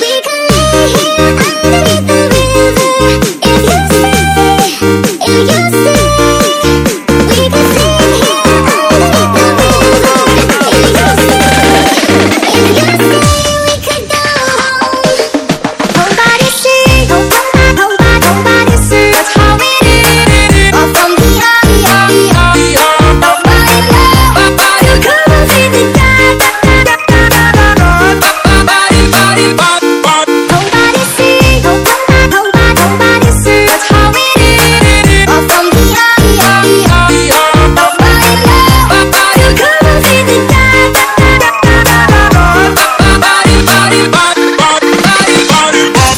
Because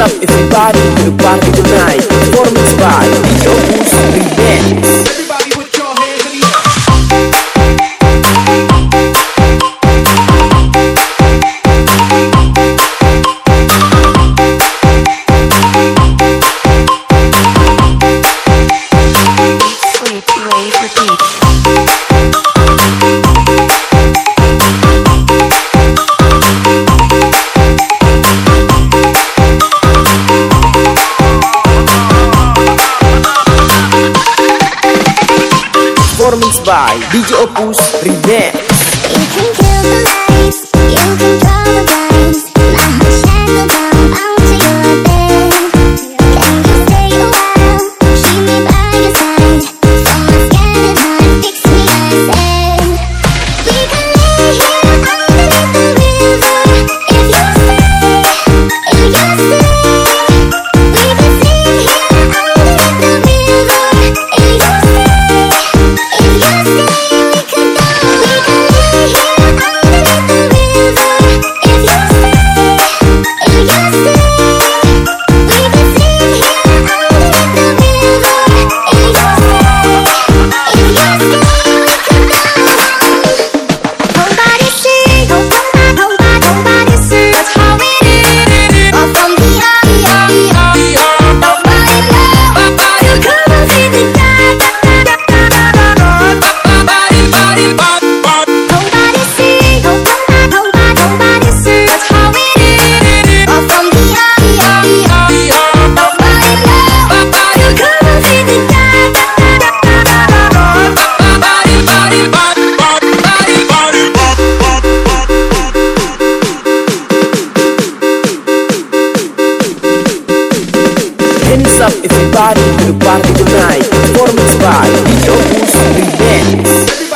up everybody to the party tonight. Performance by Opus Remix performance by DJ Opus Remix. You can kill the lights, you can draw the blinds. My Hands up everybody to the party tonight. Performance by Jobus Revenge.